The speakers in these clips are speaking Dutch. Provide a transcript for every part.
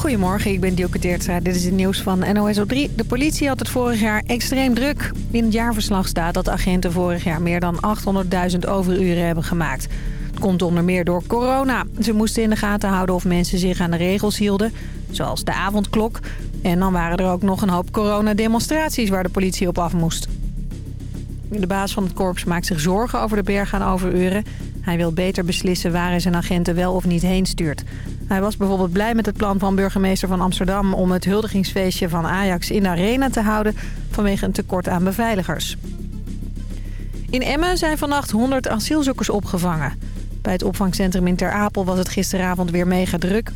Goedemorgen, ik ben Dielke Teertstra. Dit is het nieuws van NOS op 3. De politie had het vorig jaar extreem druk. In het jaarverslag staat dat agenten vorig jaar meer dan 800.000 overuren hebben gemaakt. Het komt onder meer door corona. Ze moesten in de gaten houden of mensen zich aan de regels hielden, zoals de avondklok. En dan waren er ook nog een hoop coronademonstraties waar de politie op af moest. De baas van het korps maakt zich zorgen over de berg aan overuren. Hij wil beter beslissen waar hij zijn agenten wel of niet heen stuurt. Hij was bijvoorbeeld blij met het plan van burgemeester van Amsterdam... om het huldigingsfeestje van Ajax in de arena te houden... vanwege een tekort aan beveiligers. In Emmen zijn vannacht 100 asielzoekers opgevangen. Bij het opvangcentrum in Ter Apel was het gisteravond weer mega druk.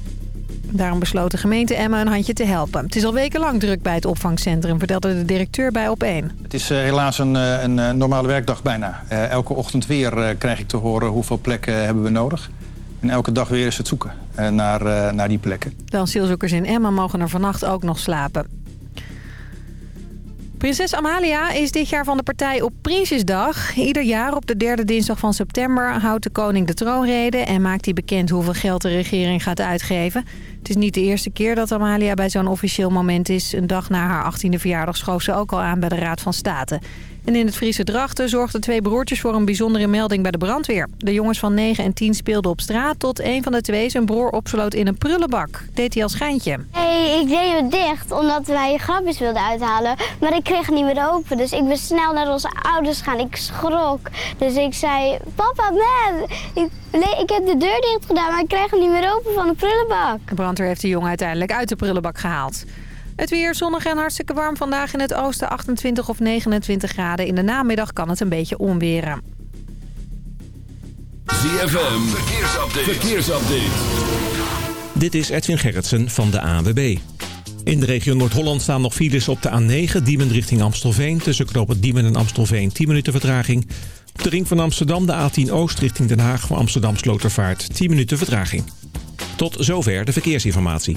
Daarom besloot de gemeente Emmen een handje te helpen. Het is al wekenlang druk bij het opvangcentrum, vertelde de directeur bij Op1. Het is uh, helaas een, uh, een uh, normale werkdag bijna. elke ochtend weer krijg ik te horen hoeveel plekken hebben we nodig. En elke dag weer is het zoeken naar, naar die plekken. De asielzoekers in Emmen mogen er vannacht ook nog slapen. Prinses Amalia is dit jaar van de partij op Prinsjesdag. Ieder jaar op de derde dinsdag van september houdt de koning de troonrede... en maakt hij bekend hoeveel geld de regering gaat uitgeven. Het is niet de eerste keer dat Amalia bij zo'n officieel moment is. Een dag na haar 18e verjaardag schoof ze ook al aan bij de Raad van State. En in het Friese Drachten zorgden twee broertjes voor een bijzondere melding bij de brandweer. De jongens van 9 en 10 speelden op straat tot een van de twee zijn broer opsloot in een prullenbak. Deed hij als schijntje. Hey, ik deed het dicht omdat wij grapjes wilden uithalen. Maar ik kreeg het niet meer open. Dus ik ben snel naar onze ouders gaan. Ik schrok. Dus ik zei, papa, man, ik, nee, ik heb de deur dicht gedaan, maar ik krijg hem niet meer open van de prullenbak. De brandweer heeft de jongen uiteindelijk uit de prullenbak gehaald. Het weer zonnig en hartstikke warm vandaag in het oosten 28 of 29 graden. In de namiddag kan het een beetje onweren. ZFM, verkeersupdate. verkeersupdate. Dit is Edwin Gerritsen van de ANWB. In de regio Noord-Holland staan nog files op de A9, Diemen richting Amstelveen. Tussen knopen Diemen en Amstelveen 10 minuten vertraging. Op de ring van Amsterdam de A10 Oost richting Den Haag voor Amsterdam Slotervaart 10 minuten vertraging. Tot zover de verkeersinformatie.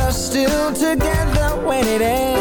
Weather, still together when it ends.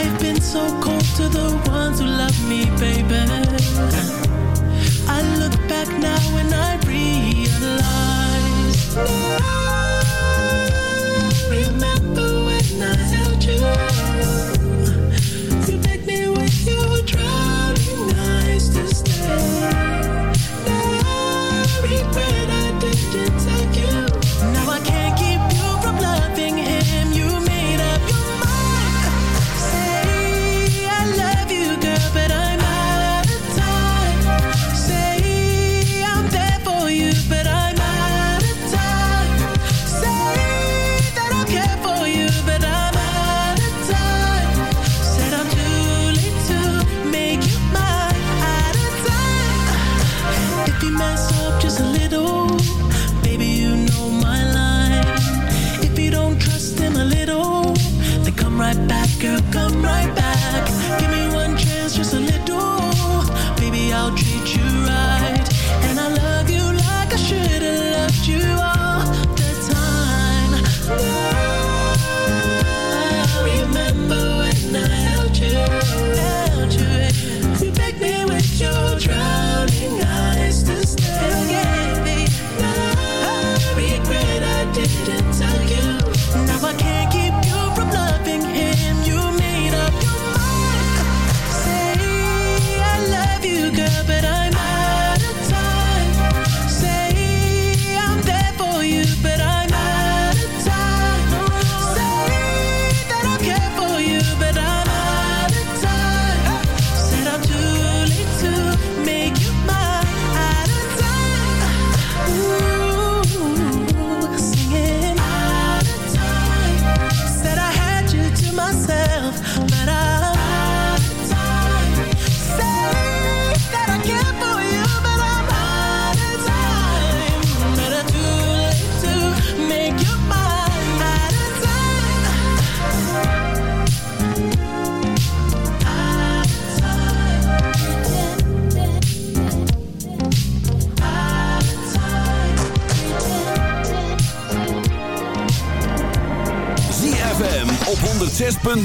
I've been so cold to the ones who love me, baby. I look back now and I realize. No.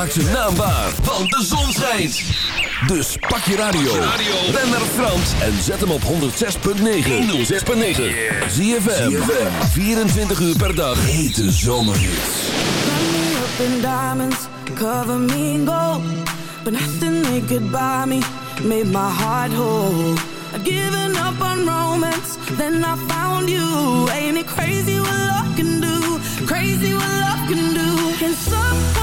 Maak ze naambaar, want de zon schijnt. Dus pak je radio. Ben naar Frans en zet hem op 106.9. 106.9. Zie je 24 uur per dag. Hete zomerhits. in diamonds, cover me in gold. But nothing they could buy me made my heart whole. I've given up on romance, then I found you. Ain't it crazy what love can do? Crazy what love can do. Can somebody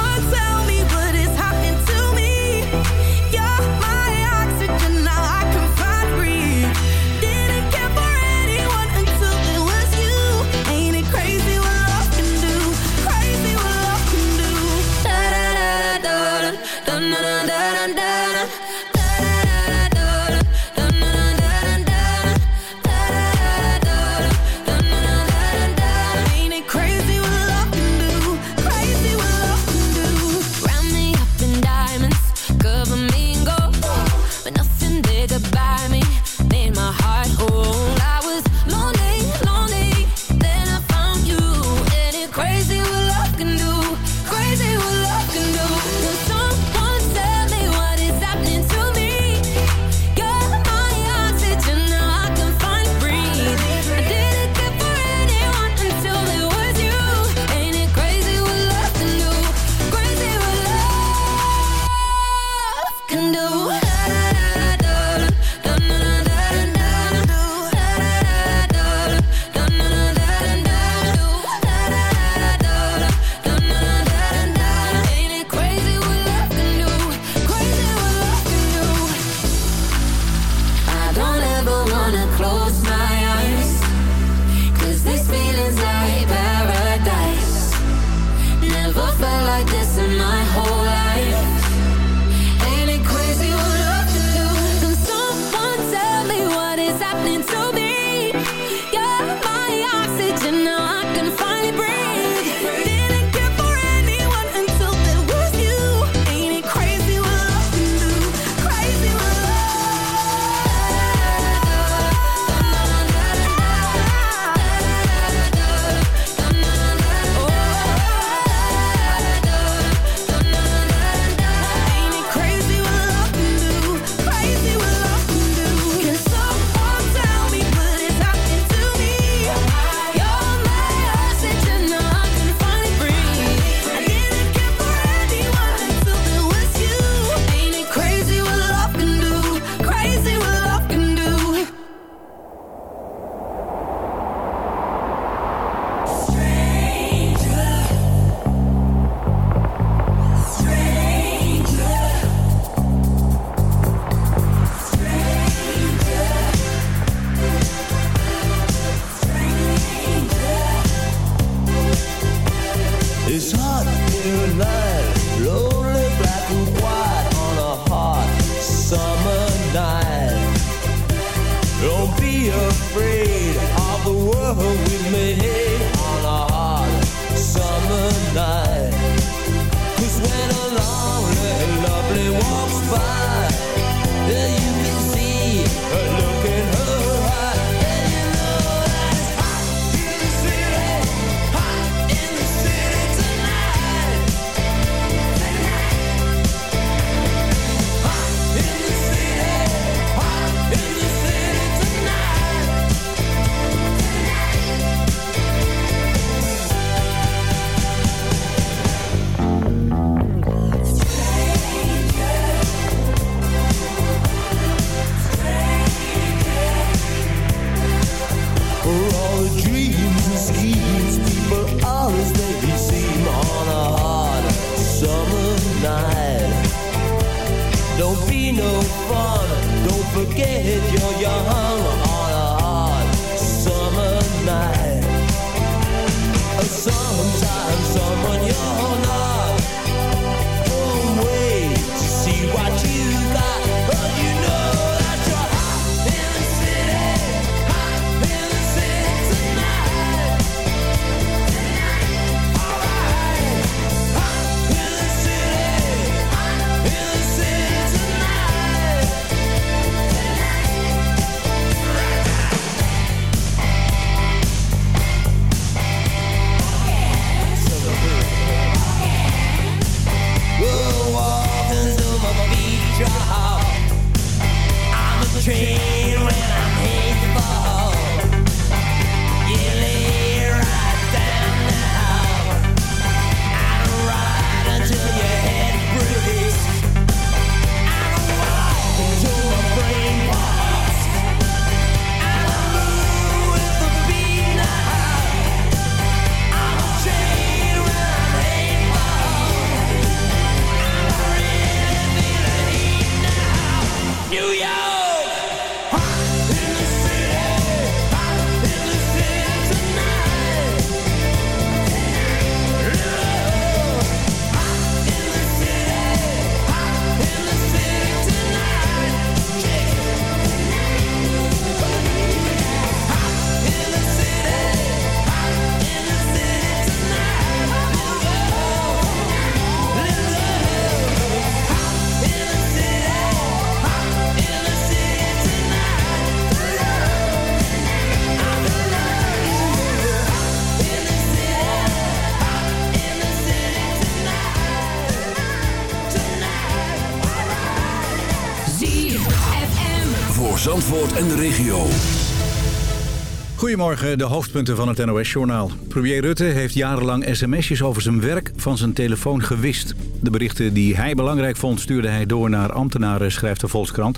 Goedemorgen, de hoofdpunten van het NOS-journaal. Premier Rutte heeft jarenlang sms'jes over zijn werk van zijn telefoon gewist. De berichten die hij belangrijk vond stuurde hij door naar ambtenaren, schrijft de Volkskrant.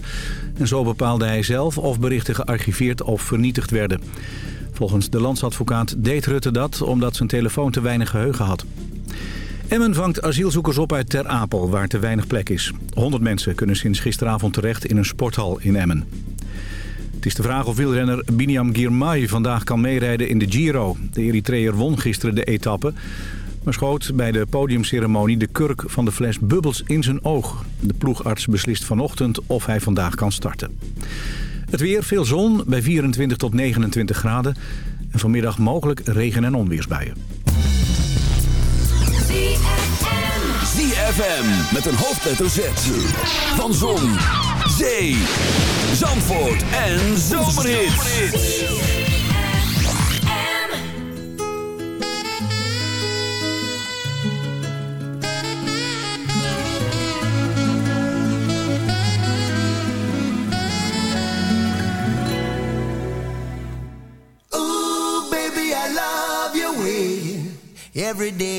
En zo bepaalde hij zelf of berichten gearchiveerd of vernietigd werden. Volgens de landsadvocaat deed Rutte dat omdat zijn telefoon te weinig geheugen had. Emmen vangt asielzoekers op uit Ter Apel, waar te weinig plek is. 100 mensen kunnen sinds gisteravond terecht in een sporthal in Emmen. Het is de vraag of wielrenner Biniam Girmay vandaag kan meerijden in de Giro. De Eritreër won gisteren de etappe, maar schoot bij de podiumceremonie de kurk van de fles bubbels in zijn oog. De ploegarts beslist vanochtend of hij vandaag kan starten. Het weer, veel zon, bij 24 tot 29 graden. En vanmiddag mogelijk regen- en onweersbuien. ZFM met een hoofdletter Z. Van Zon, Zee, Zandvoort en Zomerhits. Ooh, baby, I love your way every day.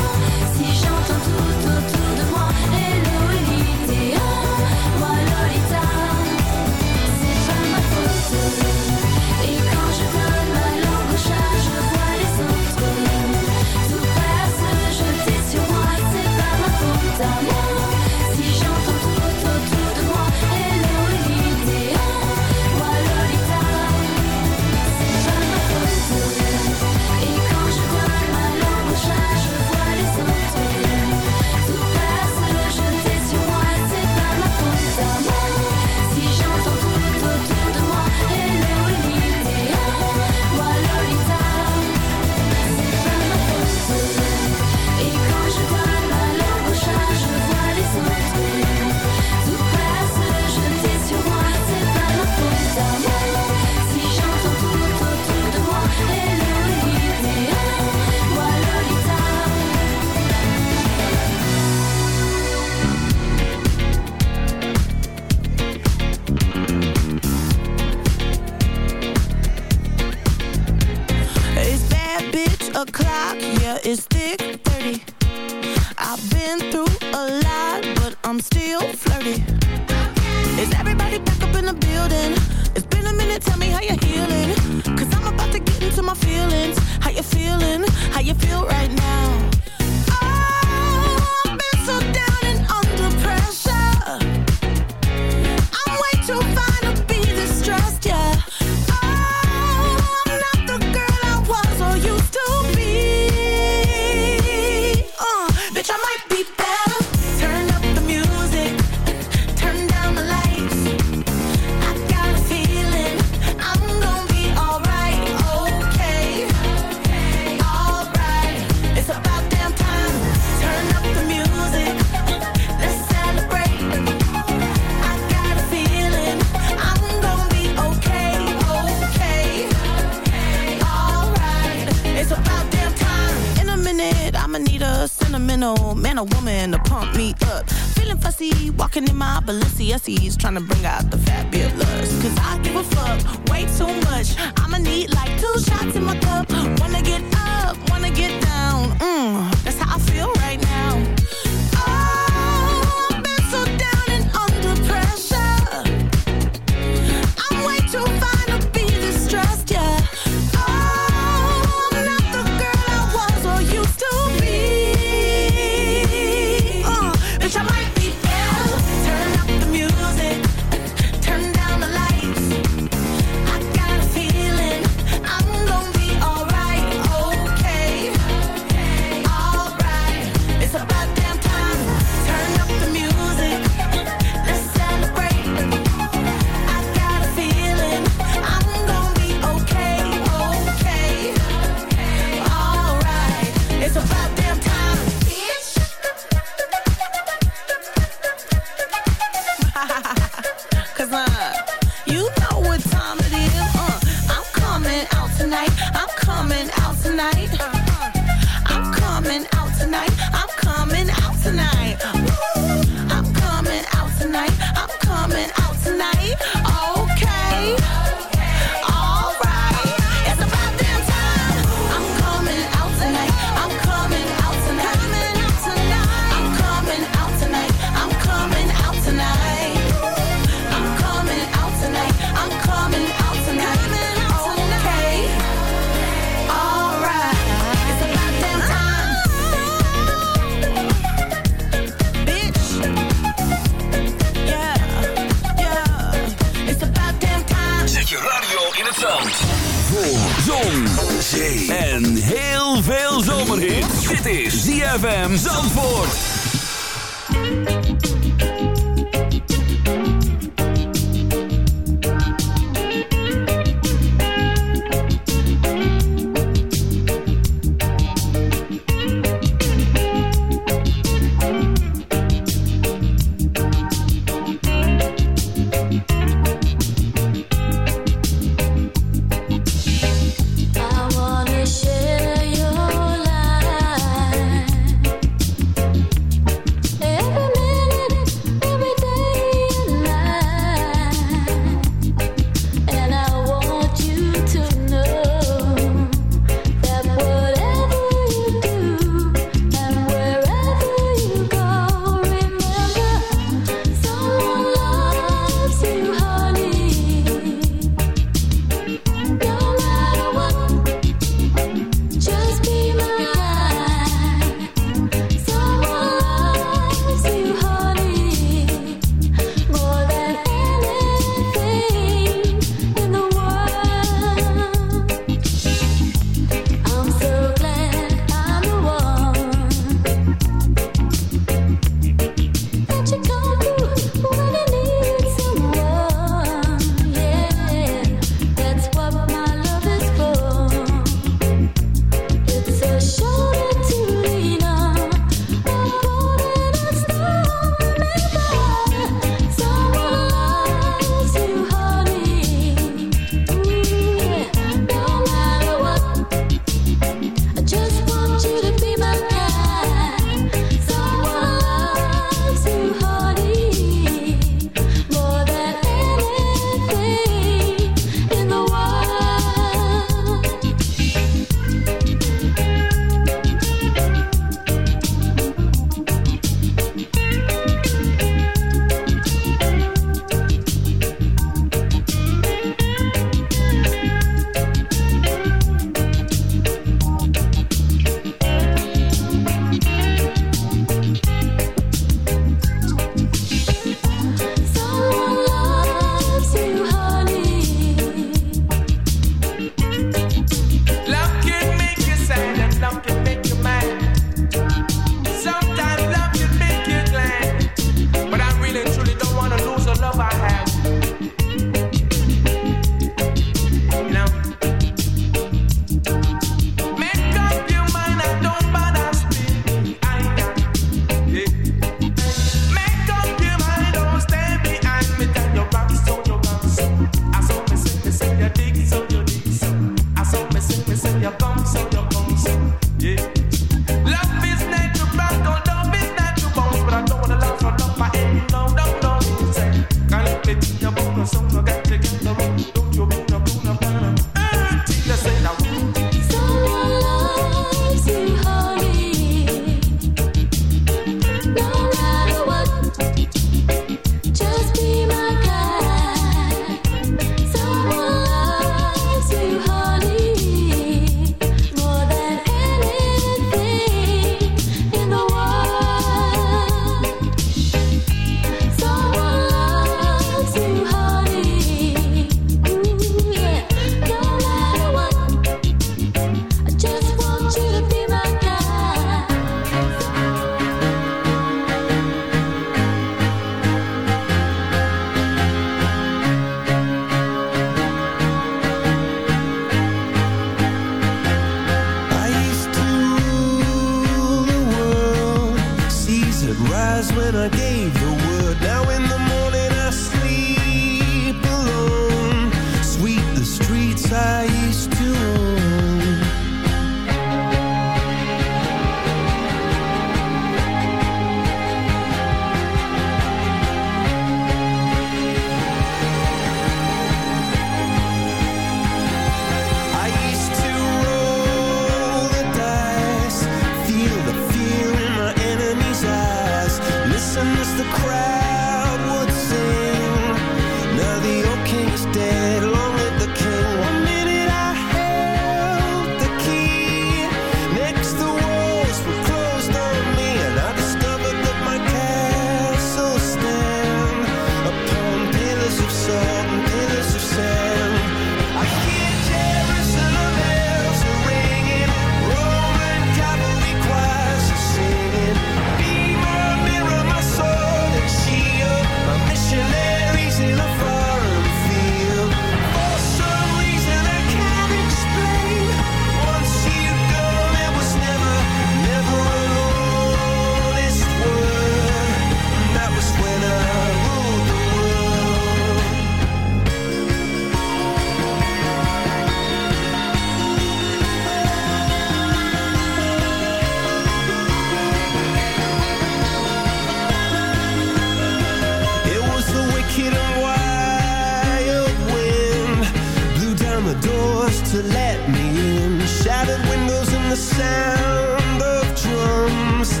The sound of drums.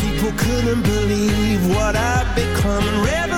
People couldn't believe what I'd become.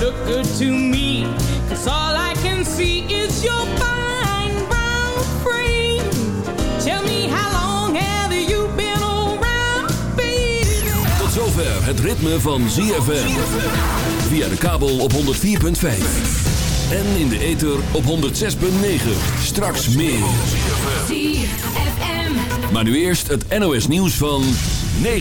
look good to me. Cause all I can see is your fine brown frame. Tell me how long have you been around, baby? Tot zover het ritme van ZFM. Via de kabel op 104.5. En in de ether op 106.9. Straks meer. Maar nu eerst het NOS nieuws van 9